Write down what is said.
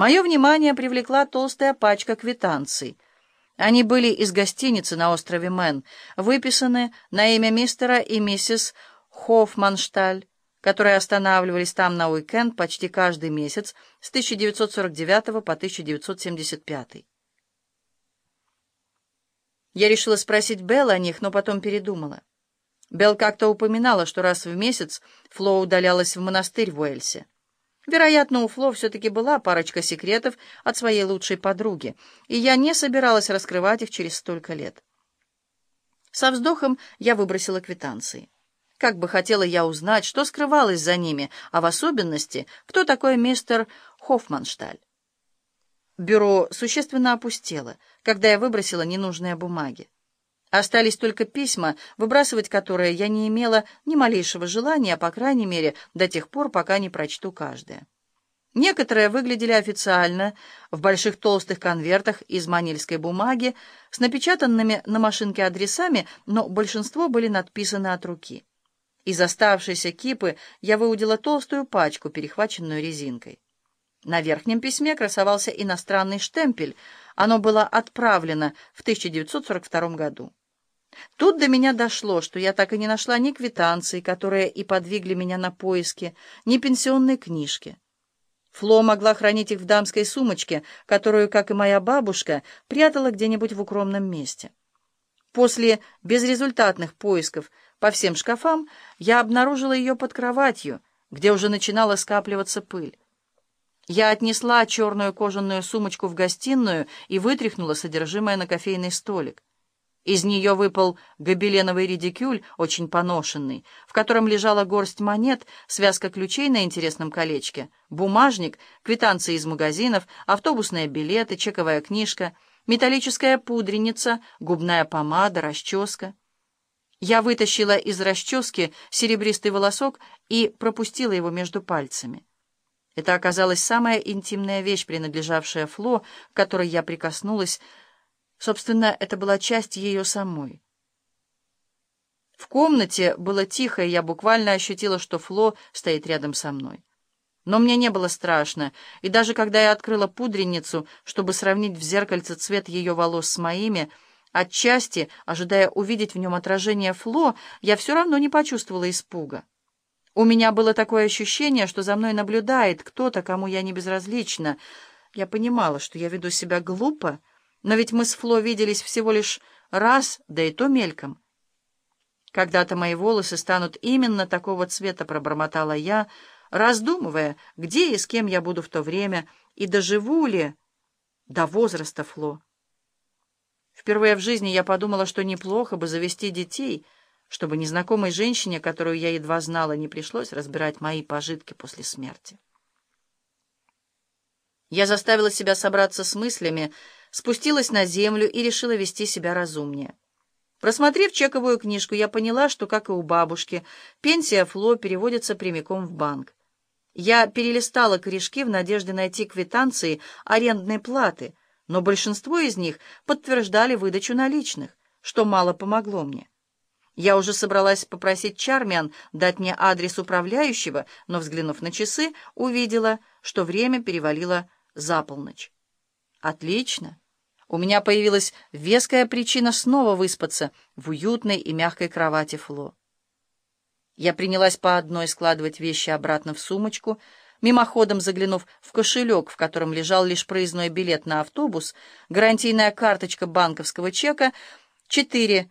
Мое внимание привлекла толстая пачка квитанций. Они были из гостиницы на острове Мэн, выписаны на имя мистера и миссис Хоффманшталь, которые останавливались там на уикенд почти каждый месяц с 1949 по 1975. Я решила спросить Белл о них, но потом передумала. Белл как-то упоминала, что раз в месяц Фло удалялась в монастырь в Уэльсе. Вероятно, у Фло все-таки была парочка секретов от своей лучшей подруги, и я не собиралась раскрывать их через столько лет. Со вздохом я выбросила квитанции. Как бы хотела я узнать, что скрывалось за ними, а в особенности, кто такой мистер Хоффманшталь. Бюро существенно опустело, когда я выбросила ненужные бумаги. Остались только письма, выбрасывать которые я не имела ни малейшего желания, по крайней мере, до тех пор, пока не прочту каждое. Некоторые выглядели официально, в больших толстых конвертах из манильской бумаги, с напечатанными на машинке адресами, но большинство были надписаны от руки. Из оставшейся кипы я выудила толстую пачку, перехваченную резинкой. На верхнем письме красовался иностранный штемпель. Оно было отправлено в 1942 году. Тут до меня дошло, что я так и не нашла ни квитанции, которые и подвигли меня на поиски, ни пенсионной книжки. Фло могла хранить их в дамской сумочке, которую, как и моя бабушка, прятала где-нибудь в укромном месте. После безрезультатных поисков по всем шкафам я обнаружила ее под кроватью, где уже начинала скапливаться пыль. Я отнесла черную кожаную сумочку в гостиную и вытряхнула содержимое на кофейный столик. Из нее выпал гобеленовый редикюль, очень поношенный, в котором лежала горсть монет, связка ключей на интересном колечке, бумажник, квитанции из магазинов, автобусные билеты, чековая книжка, металлическая пудреница, губная помада, расческа. Я вытащила из расчески серебристый волосок и пропустила его между пальцами. Это оказалась самая интимная вещь, принадлежавшая Фло, к которой я прикоснулась, Собственно, это была часть ее самой. В комнате было тихо, и я буквально ощутила, что Фло стоит рядом со мной. Но мне не было страшно, и даже когда я открыла пудреницу, чтобы сравнить в зеркальце цвет ее волос с моими, отчасти, ожидая увидеть в нем отражение Фло, я все равно не почувствовала испуга. У меня было такое ощущение, что за мной наблюдает кто-то, кому я не безразлична. Я понимала, что я веду себя глупо, но ведь мы с Фло виделись всего лишь раз, да и то мельком. Когда-то мои волосы станут именно такого цвета, пробормотала я, раздумывая, где и с кем я буду в то время, и доживу ли до возраста Фло. Впервые в жизни я подумала, что неплохо бы завести детей, чтобы незнакомой женщине, которую я едва знала, не пришлось разбирать мои пожитки после смерти. Я заставила себя собраться с мыслями, спустилась на землю и решила вести себя разумнее. Просмотрев чековую книжку, я поняла, что, как и у бабушки, пенсия Фло переводится прямиком в банк. Я перелистала корешки в надежде найти квитанции арендной платы, но большинство из них подтверждали выдачу наличных, что мало помогло мне. Я уже собралась попросить Чармиан дать мне адрес управляющего, но, взглянув на часы, увидела, что время перевалило за полночь. Отлично. У меня появилась веская причина снова выспаться в уютной и мягкой кровати Фло. Я принялась по одной складывать вещи обратно в сумочку, мимоходом заглянув в кошелек, в котором лежал лишь проездной билет на автобус, гарантийная карточка банковского чека, четыре